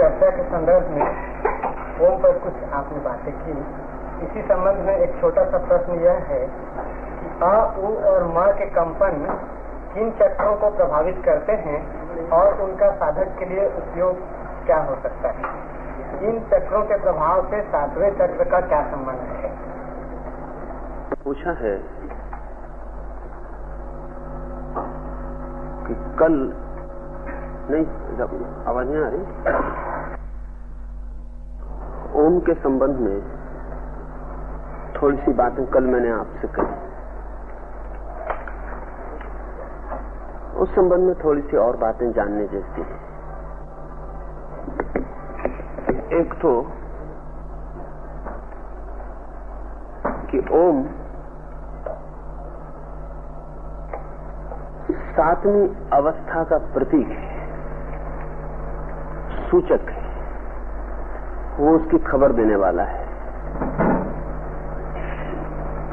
चर्चा के संदर्भ में ओम पर कुछ आपने बातें की। इसी संबंध में एक छोटा सा प्रश्न यह है कि अ उ और म के कंपन किन चक्रों को प्रभावित करते हैं और उनका साधक के लिए उपयोग क्या हो सकता है? इन चक्रों के प्रभाव से सातवें चक्र का क्या संबंध है? पूछा है कि कल नहीं आवाज़ नहीं आ रही। ओम के संबंध में थोड़ी सी बातें कल मैंने आपसे कही। उस संबंध में थोड़ी सी और बातें जानने जैसी हैं। एक तो कि ओम सातवीं अवस्था का प्रतीक है, सूचक है। वो उसकी खबर देने वाला है।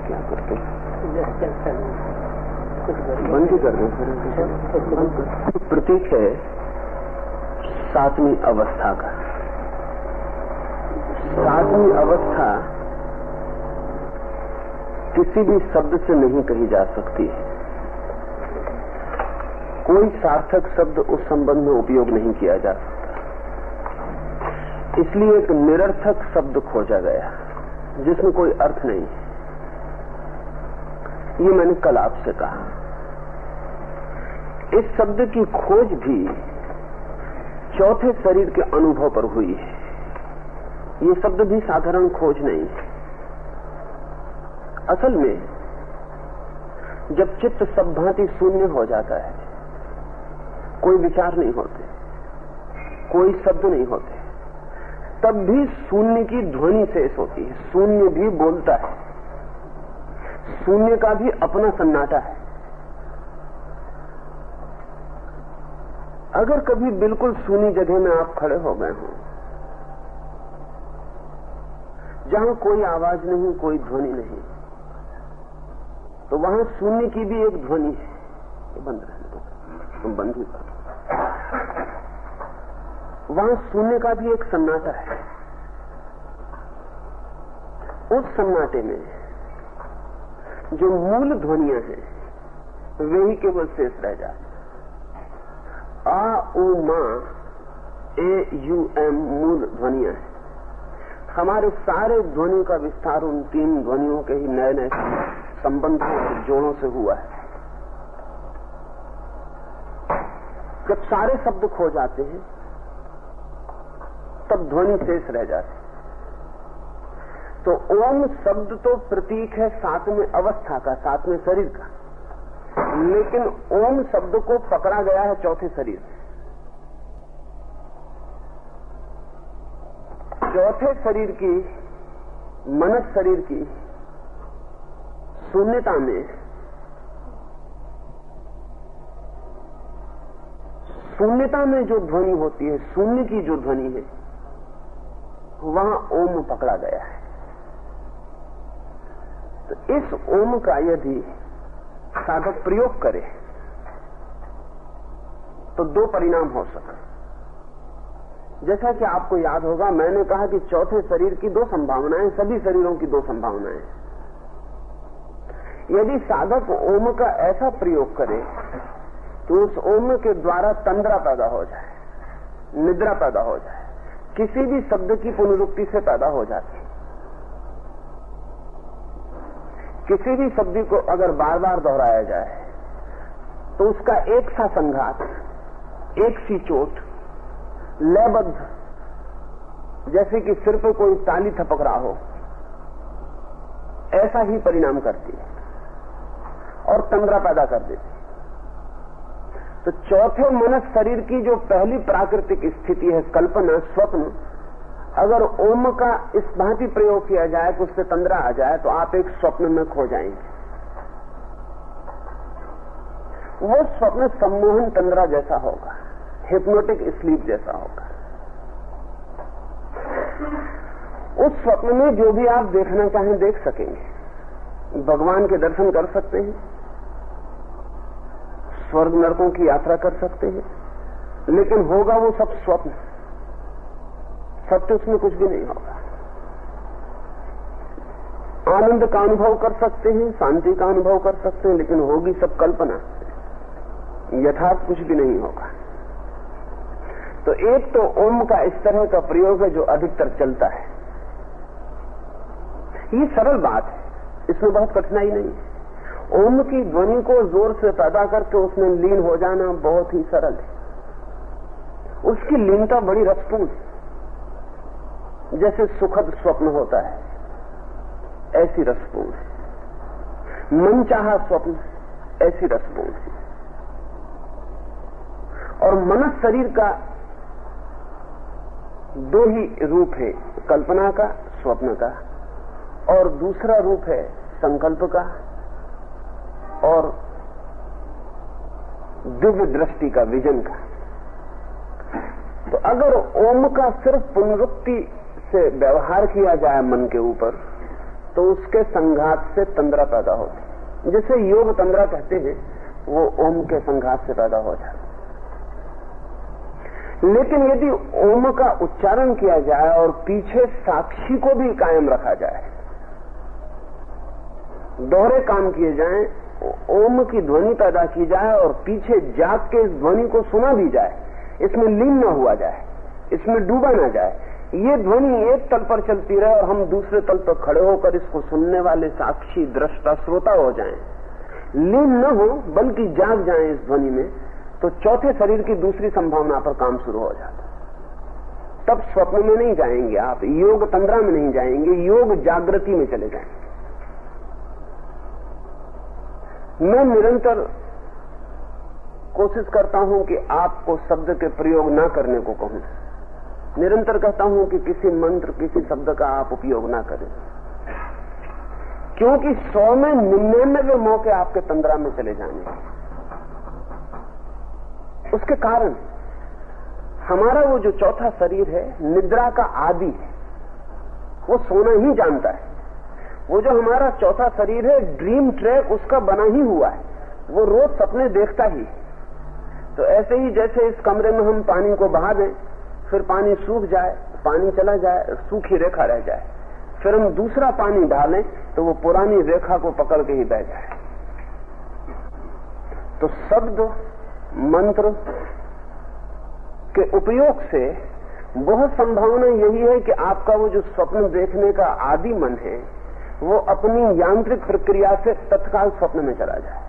क्या करते बंद ही कर दो। प्रतीक है सातवीं अवस्था का। सातवीं अवस्था किसी भी शब्द से नहीं कही जा सकती। है कोई सार्थक शब्द उस संबंध में उपयोग नहीं किया जा सकता। इसलिए एक निरर्थक शब्द खोजा गया, जिसमें कोई अर्थ नहीं। ये मैंने कल आपसे कहा। इस शब्द की खोज भी चौथे शरीर के अनुभव पर हुई है। ये शब्द भी साधारण खोज नहीं। है असल में, जब चित्त सब भांति शून्य हो जाता है, कोई विचार नहीं होते, कोई शब्द नहीं होते। तब भी शून्य की ध्वनि शेष होती है। शून्य भी बोलता है। शून्य का भी अपना सन्नाटा है। अगर कभी बिल्कुल सूनी जगह में आप खड़े हो गए हों, जहाँ कोई आवाज़ नहीं, कोई ध्वनि नहीं तो वहाँ शून्य की भी एक ध्वनि है। बंद रहने दो। तुम बंद ही करो। वहाँ शून्य का भी एक सन्नाटा है। उस सन्नाटे में जो मूल ध्वनिया हैं वे ही केवल शेष रह जाते आ, उ, मा, ए, यू, एम मूल ध्वनिया है। हमारे सारे ध्वनि का विस्तार उन तीन ध्वनियों के ही नए नए संबंधों और जोड़ों से हुआ है। जब सारे शब्द खो जाते हैं तब ध्वनि शेष रह जाती तो ओम शब्द तो प्रतीक है साथ सातवें अवस्था का साथ में शरीर का। लेकिन ओम शब्द को पकड़ा गया है चौथे शरीर में चौथे शरीर की, मनस शरीर की शून्यता में शून्यता में जो ध्वनि होती है, शून्य की जो ध्वनि है वहाँ ओम पकड़ा गया है। तो इस ओम का यदि साधक प्रयोग करे तो दो परिणाम हो सकते जैसा कि आपको याद होगा, मैंने कहा कि चौथे शरीर की दो संभावनाएँ, सभी शरीरों की दो संभावनाएँ यदि साधक ओम का ऐसा प्रयोग करे तो उस ओम के द्वारा तंद्रा पैदा हो जाए, निद्रा पैदा हो जाए। किसी भी शब्द की पुनरुक्ति से पैदा हो जाती है। किसी भी शब्द को अगर बार बार दोहराया जाए तो उसका एक सा संघात, एक सी चोट, लयबद्ध, जैसे कि सिर पर कोई ताली थपक रहा हो, ऐसा ही परिणाम करती है और तंद्रा पैदा कर देती तो चौथे मनस शरीर की जो पहली प्राकृतिक स्थिति है, कल्पना, स्वप्न, अगर ओम का इस भांति प्रयोग किया जाए कि उससे तंद्रा आ जाए तो आप एक स्वप्न में खो जाएँगे। वो स्वप्न सम्मोहन तंद्रा जैसा होगा हिप्नोटिक स्लीप जैसा होगा। उस स्वप्न में जो भी आप देखना चाहें, देख सकेंगे। भगवान के दर्शन कर सकते हैं। स्वर्ग नरकों की यात्रा कर सकते हैं। लेकिन होगा वो सब स्वप्न। सत्य उसमें कुछ भी नहीं होगा। आनंद का अनुभव कर सकते हैं, शांति का अनुभव कर सकते हैं, लेकिन होगी सब कल्पना। यथार्थ कुछ भी नहीं होगा। तो एक तो ओम का इस तरह का प्रयोग है जो अधिकतर चलता है। ये सरल बात है। इसमें बहुत कठिनाई नहीं है। ओम की ध्वनि को ज़ोर से पैदा करके उसमें लीन हो जाना बहुत ही सरल है। उसकी लीनता बड़ी रसपूर्ण जैसे सुखद स्वप्न होता है, ऐसी रसपूर्ण मन चाह स्वप्न, ऐसी रसपूर्ण और मनस शरीर का दो ही रूप है, कल्पना का, स्वप्न का। और दूसरा रूप है, संकल्प का। और दिव्य दृष्टि का विजन का तो अगर ओम का सिर्फ़ पुनरुक्ति से व्यवहार किया जाए मन के ऊपर तो उसके संघात से तंद्रा पैदा होती जिसे योग तंद्रा कहते हैं, वो ओम के संघात से पैदा हो जाता है। लेकिन यदि ओम का उच्चारण किया जाए और पीछे साक्षी को भी कायम रखा जाए, दोहरे काम किए जाएँ ओम की ध्वनि पैदा की जाए और पीछे जाग के इस ध्वनि को सुना भी जाए। इसमें लीन न हुआ जाए। इसमें डूबा ना जाए। ये ध्वनि एक तल पर चलती रहे और हम दूसरे तल पर खड़े होकर इसको सुनने वाले साक्षी, दृष्टा, श्रोता हो जाएँ। लीन न हो, बल्कि जाग जाएँ इस ध्वनि में तो चौथे शरीर की दूसरी संभावना पर काम शुरू हो जाता तब स्वप्न में नहीं जाएँगे आप, योग तंद्रा में नहीं जाएँगे, योग जागृति में चले जाएँगे। मैं निरंतर कोशिश करता हूँ कि आपको शब्द के प्रयोग ना करने को कहूँ। निरंतर कहता हूँ कि किसी मंत्र, किसी शब्द का आप उपयोग ना करें। क्योंकि सौ में निन्यानवे मौके आपके तंद्रा में चले जाने उसके कारण हमारा वो जो चौथा शरीर है, निद्रा का आदि है, वो सोना ही जानता है। वो जो हमारा चौथा शरीर है ड्रीम ट्रैक उसका बना ही हुआ है। वो रोज सपने देखता ही तो ऐसे ही जैसे इस कमरे में हम पानी को बहा दें, फिर पानी सूख जाए, पानी चला जाए, सूखी रेखा रह जाए। फिर हम दूसरा पानी डालें तो वो पुरानी रेखा को पकड़ के ही बह जाए। तो शब्द, मंत्र के उपयोग से बहुत संभावना यही है कि आपका वो जो स्वप्न देखने का आदि मन है वो अपनी यांत्रिक प्रक्रिया से तत्काल स्वप्न में चला जाए।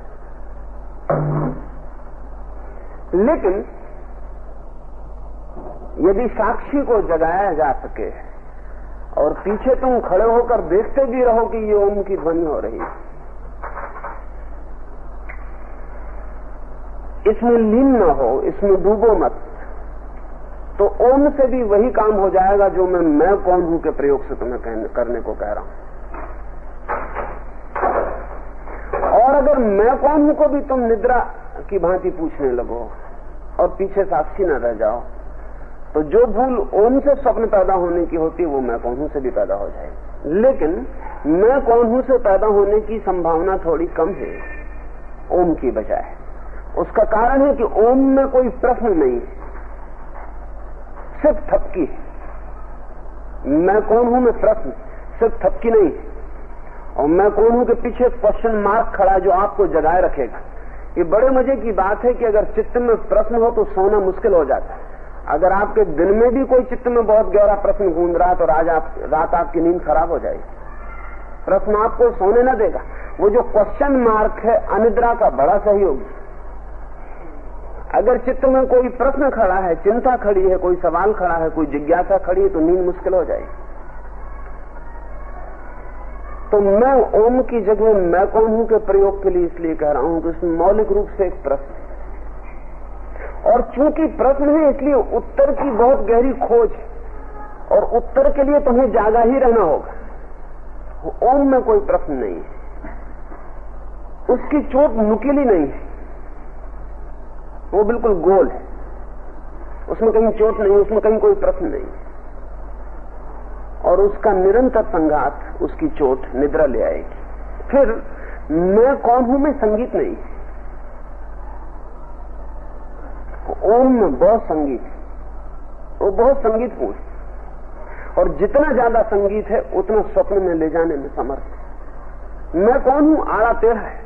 लेकिन यदि साक्षी को जगाया जा सके और पीछे तुम खड़े होकर देखते भी रहो कि ये ओम की ध्वनि हो रही है। इसमें लीन न हो, इसमें डूबो मत। तो ओम से भी वही काम हो जाएगा जो मैं मैं कौन हूँ के प्रयोग से तुम्हें करने को कह रहा हूँ और अगर मैं कौन हूँ को भी तुम निद्रा की भांति पूछने लगो और पीछे साक्षी न रह जाओ तो जो भूल ओम से स्वप्न पैदा होने की होती है, वो मैं कौन हूँ से भी पैदा हो जाएगी। लेकिन मैं कौन हूँ से पैदा होने की संभावना थोड़ी कम है, ओम की बजाय। उसका कारण है कि ओम में कोई प्रश्न नहीं सिर्फ़ थपकी है। मैं कौन हूँ में प्रश्न, सिर्फ़ थपकी नहीं और मैं कौन हूँ कि पीछे क्वेश्चन मार्क खड़ा जो आपको जगाए रखेगा। ये बड़े मज़े की बात है कि अगर चित्त में प्रश्न हो तो सोना मुश्किल हो जाता है। अगर आपके दिन में भी कोई चित्त में बहुत गहरा प्रश्न गूंज रहा है तो राज आप, रात आपकी नींद खराब हो जाएगी। प्रश्न आपको सोने न देगा। वो जो क्वेश्चन मार्क है अनिद्रा का बड़ा सहयोग अगर चित्त में कोई प्रश्न खड़ा है चिंता खड़ी है कोई सवाल खड़ा है कोई जिज्ञासा खड़ी है तो नींद मुश्किल हो जाएगी। तो मैं ओम की जगह मैं कौन हूँ के प्रयोग के लिए इसलिए कह रहा हूँ कि उसमें मौलिक रूप से एक प्रश्न और चूँकि प्रश्न है, इसलिए उत्तर की बहुत गहरी खोज और उत्तर के लिए तुम्हें जागा ही रहना होगा। ओम में कोई प्रश्न नहीं है। उसकी चोट नुकीली नहीं है। वो बिल्कुल गोल है। उसमें कहीं चोट नहीं, उसमें कहीं कोई प्रश्न नहीं और उसका निरंतर संघात, उसकी चोट निद्रा ले आएगी। फिर मैं कौन हूँ? मैं संगीत नहीं। ओम में बहुत संगीत। वो बहुत संगीतपूर्ण और जितना ज़्यादा संगीत है, उतना स्वप्न में ले जाने में समर्थ। मैं कौन हूँ? आड़ा टेढ़ा है।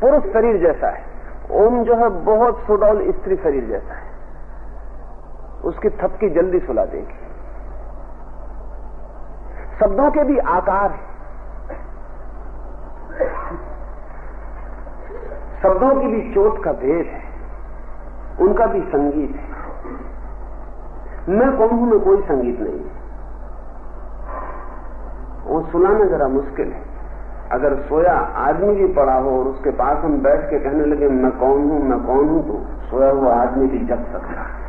पुरुष शरीर जैसा है। ओम जो है, बहुत सुडौल स्त्री शरीर जैसा है। उसकी थपकी जल्दी सुला देगी। शब्दों के भी आकार है। शब्दों की भी चोट का भेद है। उनका भी संगीत है। मैं कौन हूँ में कोई संगीत नहीं वो सुनाना जरा मुश्किल है। अगर सोया आदमी भी पड़ा हो और उसके पास हम बैठ के कहने लगे, मैं कौन हूँ, मैं कौन हूँ? तो सोया हुआ आदमी भी जग सकता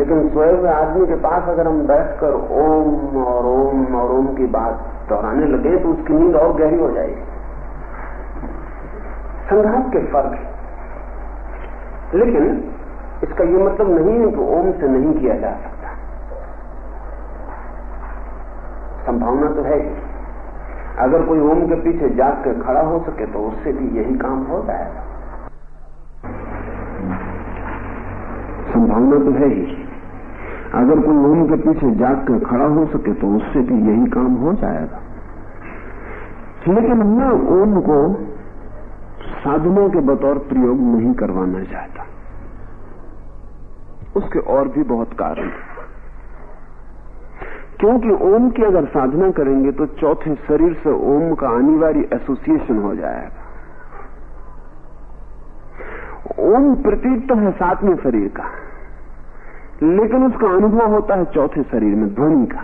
लेकिन हुए आदमी के पास अगर हम बैठकर ओम और ओम और ओम की बात दोहराने लगे तो उसकी नींद और गहरी हो जाएगी। संघात के फ़र्क लेकिन इसका ये मतलब नहीं है कि ओम से नहीं किया जा सकता। संभावना तो है ही। अगर कोई ओम के पीछे जाग कर खड़ा हो सके तो उससे भी यही काम हो जाएगा। संभावना तो है ही। अगर कोई ओम के पीछे जाग कर खड़ा हो सके तो उससे भी यही काम हो जाएगा। लेकिन मैं ओम को साधना के बतौर प्रयोग नहीं करवाना चाहता। उसके और भी बहुत कारण क्योंकि ओम की अगर साधना करेंगे तो चौथे शरीर से ओम का अनिवार्य एसोसिएशन हो जाएगा। ओम प्रतीक तो है सातवें शरीर का। लेकिन उसका अनुभव होता है चौथे शरीर में, ध्वनि का।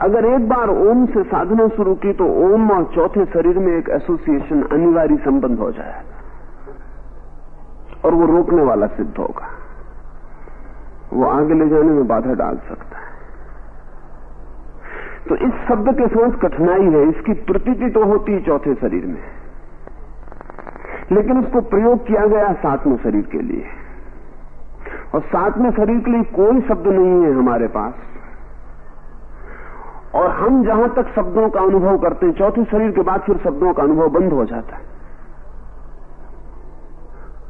अगर एक बार ओम से साधना शुरू की तो ओम और चौथे शरीर में एक एसोसिएशन अनिवार्य संबंध हो जाएगा और वो रोकने वाला सिद्ध होगा। वो आगे ले जाने में बाधा डाल सकता है। तो इस शब्द के साथ कठिनाई है, इसकी प्रतीति तो होती है चौथे शरीर में। लेकिन उसको प्रयोग किया गया सातवें शरीर के लिए। और सातवें शरीर के लिए कोई शब्द नहीं है हमारे पास। और हम जहाँ तक शब्दों का अनुभव करते हैं, चौथे शरीर के बाद फिर शब्दों का अनुभव बंद हो जाता है।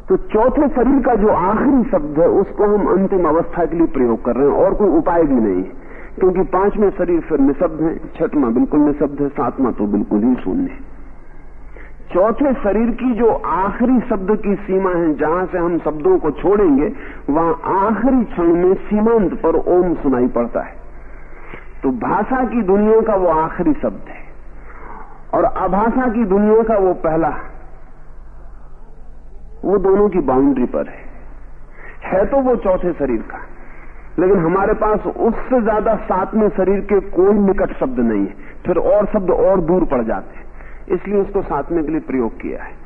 तो चौथे शरीर का जो आखिरी शब्द है, उसको हम अंतिम अवस्था के लिए प्रयोग कर रहे हैं, और कोई उपाय भी नहीं क्योंकि पाँचवें शरीर फिर निशब्द है, छठवां बिल्कुल निशब्द है, सातवां तो बिल्कुल ही शून्य है। चौथे शरीर की जो आखिरी शब्द की सीमा है, जहाँ से हम शब्दों को छोड़ेंगे, वहाँ आखिरी क्षण में सीमांत पर ओम सुनाई पड़ता है। तो भाषा की दुनिया का वो आखिरी शब्द है। और अभाषा की दुनिया का वो पहला, वो दोनों की बाउंड्री पर है। है तो वो चौथे शरीर का, लेकिन हमारे पास उससे ज़्यादा सातवें शरीर के कोई निकट शब्द नहीं है। फिर और शब्द और दूर पड़ जाते हैं। इसलिए उसको सातवें के लिए प्रयोग किया है।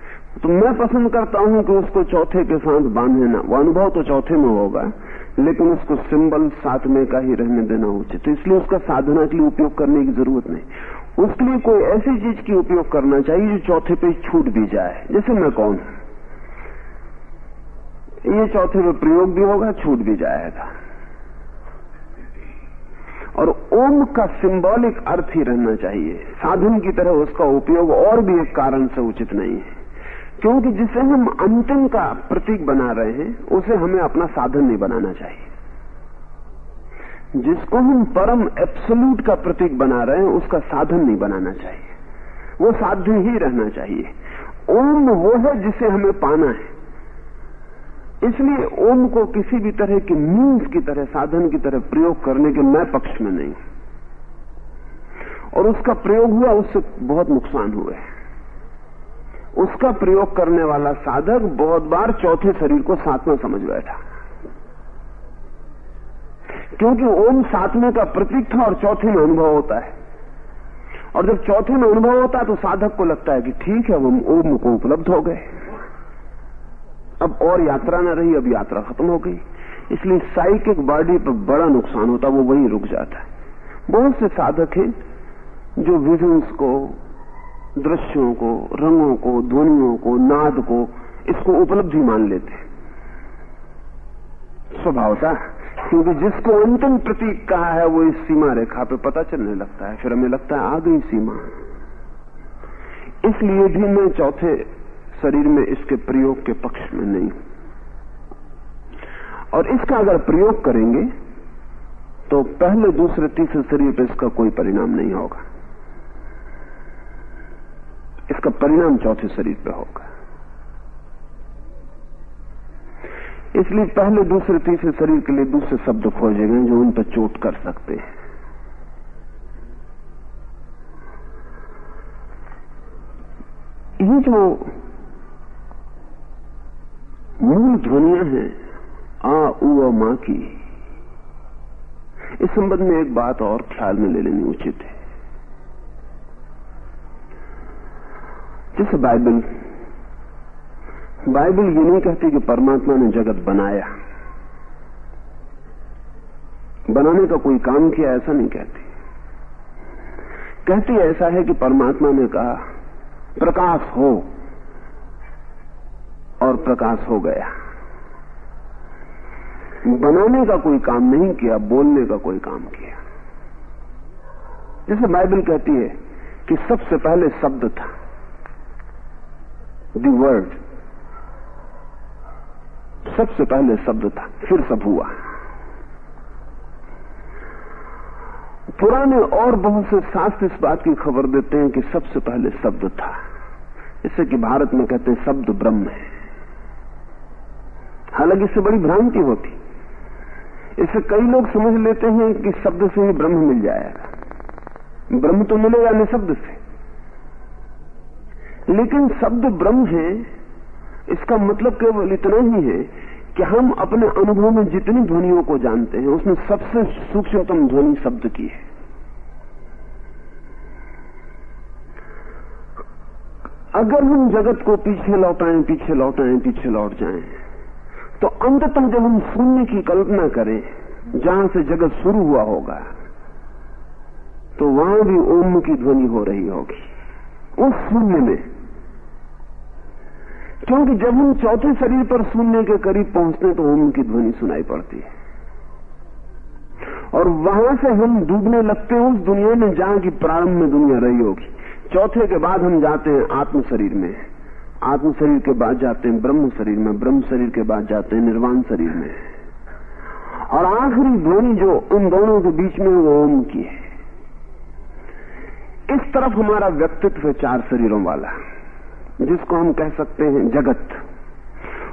तो मैं पसंद करता हूँ कि उसको चौथे के साथ बांधे ना। वो अनुभव तो चौथे में होगा, लेकिन उसको सिंबल सातवें का ही रहने देना उचित। तो इसलिए उसका साधना के लिए उपयोग करने की ज़रूरत नहीं। उसके लिए कोई ऐसी चीज़ की उपयोग करना चाहिए जो चौथे पे छूट भी जाए। जैसे मैं कौन? ये चौथे पे प्रयोग भी होगा, छूट भी जाएगा। और ओम का सिंबॉलिक अर्थ ही रहना चाहिए। साधन की तरह उसका उपयोग और भी एक कारण से उचित नहीं है। क्योंकि जिसे हम अंतिम का प्रतीक बना रहे हैं, उसे हमें अपना साधन नहीं बनाना चाहिए। जिसको हम परम एब्सोल्यूट का प्रतीक बना रहे हैं, उसका साधन नहीं बनाना चाहिए। वो साध्य ही रहना चाहिए। ओम वो है जिसे हमें पाना है। इसलिए ओम को किसी भी तरह की मीन्स की तरह, साधन की तरह प्रयोग करने के मैं पक्ष में नहीं। और उसका प्रयोग हुआ, उससे बहुत नुकसान हुए उसका प्रयोग करने वाला साधक बहुत बार चौथे शरीर को सातवां समझ बैठा क्योंकि ओम सातवें का प्रतीक था और चौथे में अनुभव होता है। और जब चौथे में अनुभव होता है तो साधक को लगता है कि ठीक है हम ओम को उपलब्ध हो गए। अब और यात्रा न रही, अब यात्रा खत्म हो गई। इसलिए साइकिक बॉडी पर बड़ा नुकसान होता, वो वहीं रुक जाता है। बहुत से साधक हैं जो विजन्स को, दृश्यों को, रंगों को, ध्वनियों को, नाद को, इसको उपलब्धि मान लेते स्वभावता क्योंकि जिसको अंतिम प्रतीक कहा है, वो इस सीमा रेखा पे पता चलने लगता है। फिर हमें लगता है, आ गई सीमा। इसलिए भी मैं चौथे शरीर में इसके प्रयोग के पक्ष में नहीं। और इसका अगर प्रयोग करेंगे तो पहले दूसरे तीसरे शरीर पर इसका कोई परिणाम नहीं होगा। इसका परिणाम चौथे शरीर पर होगा। इसलिए पहले दूसरे तीसरे शरीर के लिए दूसरे शब्द खोजे गए जो उन पर चोट कर सकते हैं। ये जो मूल ध्वनियाँ हैं, आ, उ माँ की। इस संबंध में एक बात और ख्याल में ले लेनी उचित है। जैसे बाइबल बाइबल ये नहीं कहती कि परमात्मा ने जगत बनाया। बनाने का कोई काम किया, ऐसा नहीं कहती। कहती ऐसा है कि परमात्मा ने कहा, प्रकाश हो। और प्रकाश हो गया। बनाने का कोई काम नहीं किया, बोलने का कोई काम किया। जैसे बाइबल कहती है कि सबसे पहले शब्द था दी वर्ड सबसे पहले शब्द था, फिर सब हुआ। पुराने और बहुत से शास्त्र इस बात की खबर देते हैं कि सबसे पहले शब्द था। इससे कि भारत में कहते हैं शब्द ब्रह्म है। हालाँकि इससे बड़ी भ्रांति होती। इससे कई लोग समझ लेते हैं कि शब्द से ही ब्रह्म मिल जाएगा। ब्रह्म तो मिलेगा निशब्द से। लेकिन शब्द ब्रह्म है, इसका मतलब केवल इतना ही है कि हम अपने अनुभव में जितनी ध्वनियों को जानते हैं, उसमें सबसे सूक्ष्मतम ध्वनि शब्द की है। अगर हम जगत को पीछे लौटाएँ पीछे लौटाएँ, पीछे लौट जाएँ तो अंततः जब हम शून्य की कल्पना करें, जहाँ से जगत शुरू हुआ होगा तो वहाँ भी ओम की ध्वनि हो रही होगी, उस शून्य में। क्योंकि जब हम चौथे शरीर पर शून्य के करीब पहुँचते तो ओम की ध्वनि सुनाई पड़ती है। और वहाँ से हम डूबने लगते हैं, उस दुनिया में जहाँ की प्रारंभ में दुनिया रही होगी। चौथे के बाद हम जाते हैं आत्म शरीर में। आत्म शरीर के बाद जाते हैं, ब्रह्म शरीर में, ब्रह्म शरीर के बाद जाते हैं, निर्वाण शरीर में। और आखिरी ध्वनि जो उन दोनों के बीच में वो ओम की है। इस तरफ़ हमारा व्यक्तित्व है चार शरीरों वाला, जिसको हम कह सकते हैं जगत।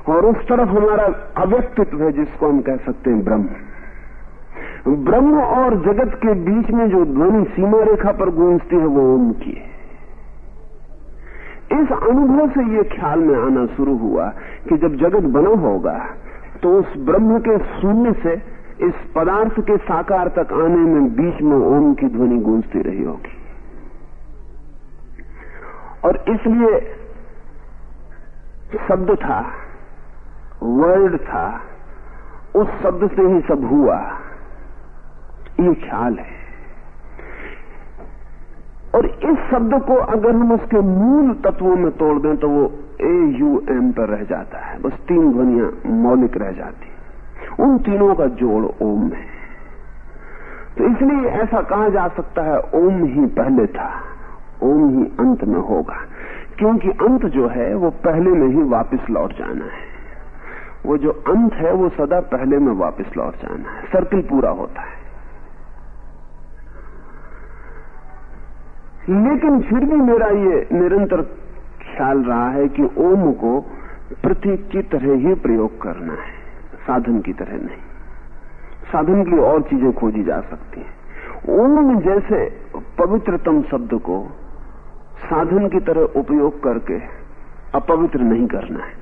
और उस तरफ़ हमारा अव्यक्तित्व है, जिसको हम कह सकते हैं ब्रह्म। ब्रह्म और जगत के बीच में जो ध्वनि सीमा रेखा पर गूंजती है, वो ओम की है। इस अनुभव से ये ख्याल में आना शुरू हुआ कि जब जगत बना होगा तो उस ब्रह्म के शून्य से इस पदार्थ के साकार तक आने में बीच में ओम की ध्वनि गूंजती रही होगी। और इसलिए शब्द था वर्ड था, उस शब्द से ही सब हुआ। ये ख्याल है। और इस शब्द को अगर हम उसके मूल तत्वों में तोड़ दें तो वो ए यू एम पर रह जाता है। बस तीन ध्वनियाँ मौलिक रह जाती उन तीनों का जोड़ ओम है। तो इसलिए ऐसा कहा जा सकता है, ओम ही पहले था, ओम ही अंत में होगा। क्योंकि अंत जो है, वो पहले में ही वापस लौट जाना है। वो जो अंत है, वो सदा पहले में वापस लौट जाना है। सर्किल पूरा होता है। लेकिन फिर भी मेरा ये निरंतर ख्याल रहा है कि ओम को प्रतीक की तरह ही प्रयोग करना है, साधन की तरह नहीं। साधन के और चीज़ें खोजी जा सकती हैं। ओम जैसे पवित्रतम शब्द को साधन की तरह उपयोग करके अपवित्र नहीं करना है।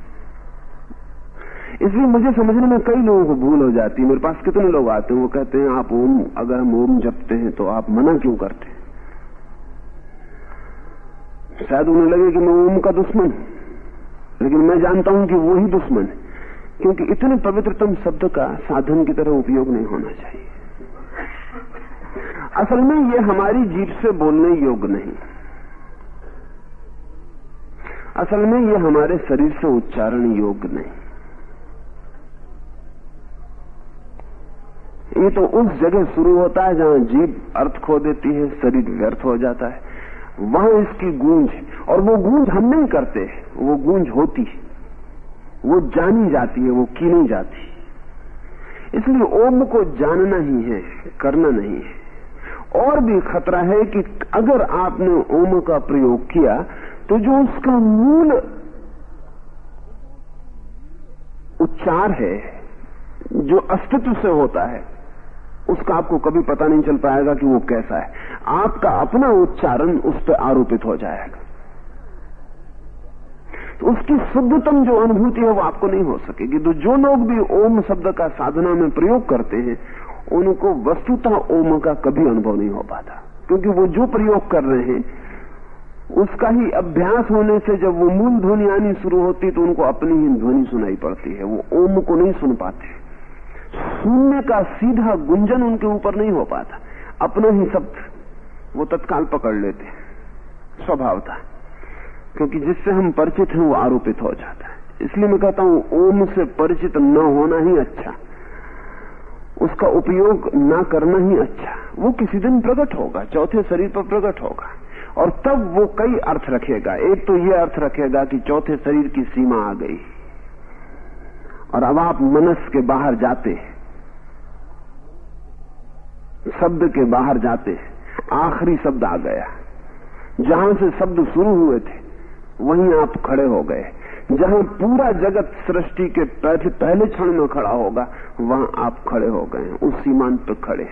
इसलिए मुझे समझने में कई लोगों को भूल हो जाती है। मेरे पास कितने लोग आते हैं, वो कहते हैं, आप ओम, अगर हम ओम जपते हैं तो आप मना क्यों करते हैं? शायद उन्हें लगे कि मैं ओम का दुश्मन। लेकिन मैं जानता हूँ कि वो ही दुश्मन है, क्योंकि इतने पवित्रतम शब्द का साधन की तरह उपयोग नहीं होना चाहिए। असल में ये हमारी जीप से बोलने योग्य नहीं। असल में ये हमारे शरीर से उच्चारण योग्य नहीं। ये तो उस जगह शुरू होता है जहाँ जीव अर्थ खो देती है, शरीर व्यर्थ हो जाता है। वहाँ इसकी गूंज और वो गूंज हम नहीं करते वो गूंज होती है। वो जानी जाती है, वो की नहीं जाती। इसलिए ओम को जानना ही है, करना नहीं है। और भी खतरा है कि अगर आपने ओम का प्रयोग किया तो जो उसका मूल उच्चार है, जो अस्तित्व से होता है उसका आपको कभी पता नहीं चल पाएगा कि वो कैसा है। आपका अपना उच्चारण उस पर आरोपित हो जाएगा। तो उसकी शुद्धतम जो अनुभूति है वो आपको नहीं हो सकेगी। तो जो लोग भी ओम शब्द का साधना में प्रयोग करते हैं, उनको वस्तुतः ओम का कभी अनुभव नहीं हो पाता। क्योंकि वो जो प्रयोग कर रहे हैं, उसका ही अभ्यास होने से जब वो मूल ध्वनि आनी शुरू होती तो उनको अपनी ही ध्वनि सुनाई पड़ती है। वो ओम को नहीं सुन पाते। सुनने का सीधा गुंजन उनके ऊपर नहीं हो पाता। अपना ही शब्द वो तत्काल पकड़ लेते स्वभाव था। क्योंकि जिससे हम परिचित हैं, वो आरोपित हो जाता है। इसलिए मैं कहता हूँ, ओम से परिचित न होना ही अच्छा। उसका उपयोग न करना ही अच्छा। वो किसी दिन प्रकट होगा, चौथे शरीर पर प्रकट होगा। और तब वो कई अर्थ रखेगा। एक तो ये अर्थ रखेगा कि चौथे शरीर की सीमा आ गई। और अब आप मनस के बाहर जाते शब्द के बाहर जाते हैं। आखिरी शब्द आ गया। जहाँ से शब्द शुरू हुए थे, वहीं आप खड़े हो गए। जहाँ पूरा जगत सृष्टि के पहले क्षण में खड़ा होगा, वहाँ आप खड़े हो गए उस सीमांत पर खड़े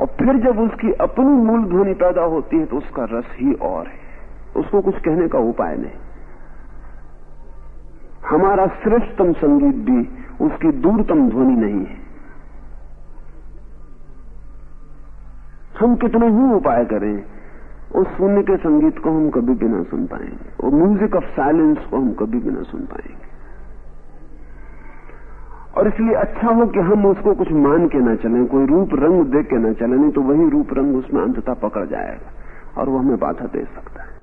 और फिर जब उसकी अपनी मूल ध्वनि पैदा होती है तो उसका रस ही और है। उसको कुछ कहने का उपाय नहीं। हमारा श्रेष्ठतम संगीत भी उसकी दूरतम ध्वनि नहीं है। हम कितने ही उपाय करें, उस शून्य के संगीत को हम कभी भी ना सुन पाएँगे, और म्यूज़िक ऑफ़ साइलेंस को हम कभी भी ना सुन पाएँगे। और इसलिए अच्छा हो कि हम उसको कुछ मान के ना चलें, कोई रूप रंग देख के ना चले, नहीं तो वही रूप रंग उसमें अंतता पकड़ जाएगा, और वो हमें बाधा दे सकता है।